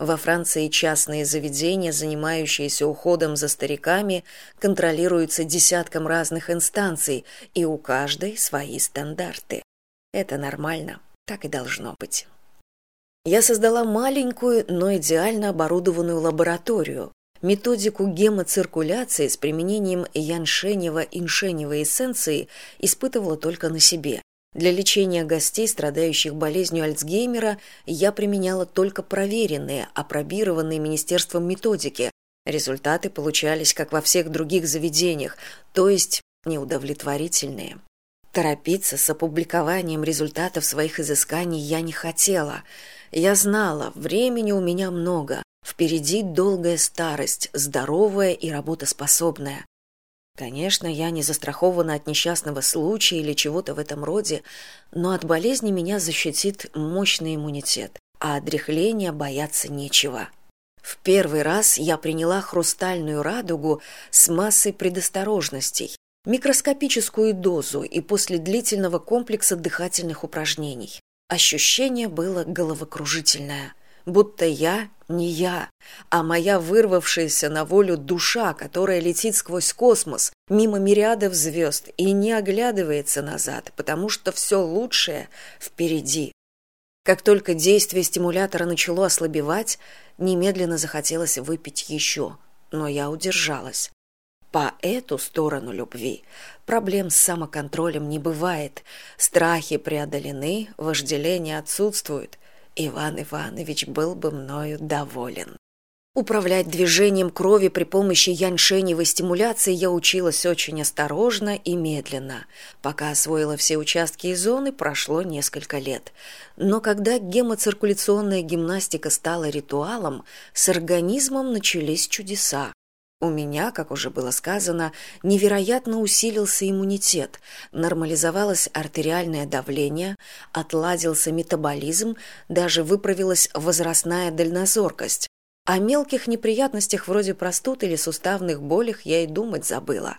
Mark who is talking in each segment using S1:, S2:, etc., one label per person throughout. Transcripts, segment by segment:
S1: Во Франции частные заведения, занимающиеся уходом за стариками, контролируются десятком разных инстанций, и у каждой свои стандарты. Это нормально, так и должно быть. Я создала маленькую, но идеально оборудованную лабораторию, методику гемоциркуляции с применением яншенево-иншеневой эссенции испытывала только на себе. Для лечения гостей, страдающих болезнью Альцгеймера, я применяла только проверенные, апробированные министерством методики. Результаты получались, как во всех других заведениях, то есть неудовлетворительные. Торопиться с опубликованием результатов своих изысканий я не хотела. Я знала, времени у меня много, впереди долгая старость, здоровая и работоспособная конечно я не застрахована от несчастного случая или чего то в этом роде но от болезни меня защитит мощный иммунитет а от бояться нечего. В первый раз я приняла хрустальную радугу с массой предосторожностей микроскопическую дозу и после длительного комплекса дыхательных упражнений. Ощущение было головокружительное будто я не я а моя вырвавшаяся на волю душа которая летит сквозь космос мимо мириадов звезд и не оглядывается назад потому что все лучшее впереди. Как только действие стимулятора начало ослабевать немедленно захотелось выпить еще но я удержалась. По эту сторону любви проблем с самоконтролем не бывает. Страхи преодолены вожделение отсутствует иван иванович был бы мною доволен. Управлять движением крови при помощи яньшеневой стимуляции я училась очень осторожно и медленно. Пока освоила все участки и зоны прошло несколько лет. Но когда гемоциркуляционная гимнастика стала ритуалом с организмом начались чудеса у меня, как уже было сказано, невероятно усилился иммунитет, нормализовалось артериальное давление, отладился метаболизм, даже выправилась возрастная дальнозоркость. О мелких неприятностях вроде простуд или суставных болях я и думать забыла.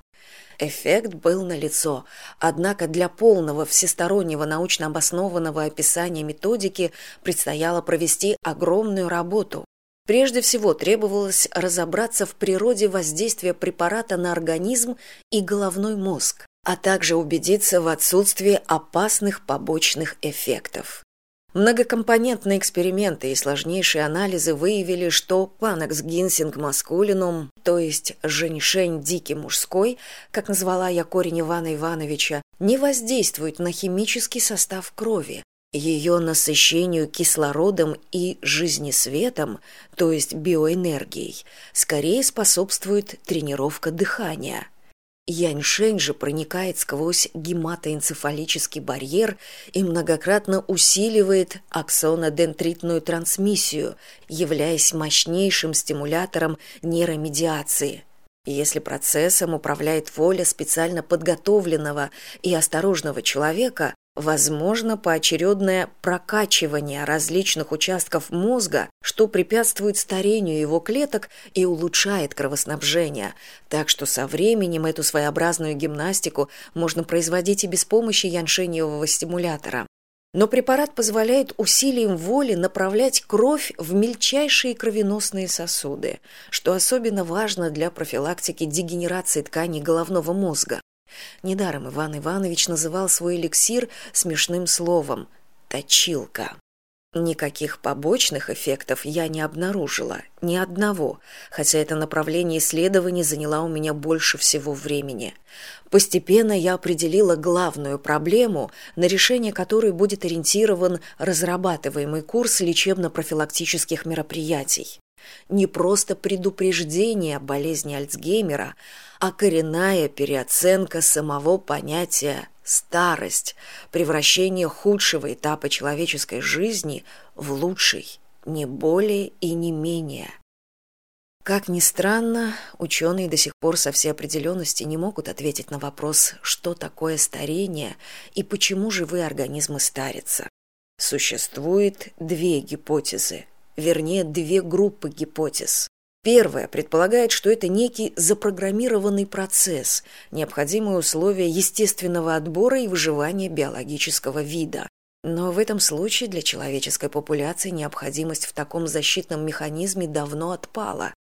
S1: Эффект был налицо, однако для полного всестороннего научно обоснованного описания методики предстояло провести огромную работу прежде всего требовалось разобраться в природе воздействия препарата на организм и головной мозг а также убедиться в отсутствии опасных побочных эффектов. Многокомпонентные эксперименты и сложнейшие анализы выявили что панекс гинсинг маскулинум то есть женьшень дикий мужской как назвала я корень ивана ивановича не воздействует на химический состав крови ее насыщению кислородом и жизнесветом, то есть биоэнергией, скорее способствует тренировка дыхания. Яньшень же проникает сквозь гематоэнцефалический барьер и многократно усиливает аксонодентритную трансмиссию, являясь мощнейшим стимулятором нейромедиации – если процессом управляет воля специально подготовленного и осторожного человека, возможно поочередное прокачивание различных участков мозга что препятствует старению его клеток и улучшает кровоснабжение. Так что со временем эту своеобразную гимнастику можно производить и без помощи яншениевого стимулятора. Но препарат позволяет усилием воли направлять кровь в мельчайшие кровеносные сосуды что особенно важно для профилактики дегенерации тканей головного мозга недаром иван иванович называл свой эликсир смешным словом точилка никаких побочных эффектов я не обнаружила ни одного хотя это направление исследований заняло у меня больше всего времени. Постепенно я определила главную проблему на решение которой будет ориентирован разрабатываемый курс лечебно профилактических мероприятий не просто предупреждение болезни альцгеймера а коренная переоценка самого понятия старость превращение худшего этапа человеческой жизни в лучший не более и не менее. Как ни странно ученые до сих пор со всей определенности не могут ответить на вопрос что такое старение и почему живые организмы старятся. Существует две гипотезы вернее две группы гипотез. Первая предполагает что это некий запрограммированный процесс необходимые условия естественного отбора и выживания биологического вида. Но в этом случае для человеческой популяции необходимость в таком защитном механизме давно отпала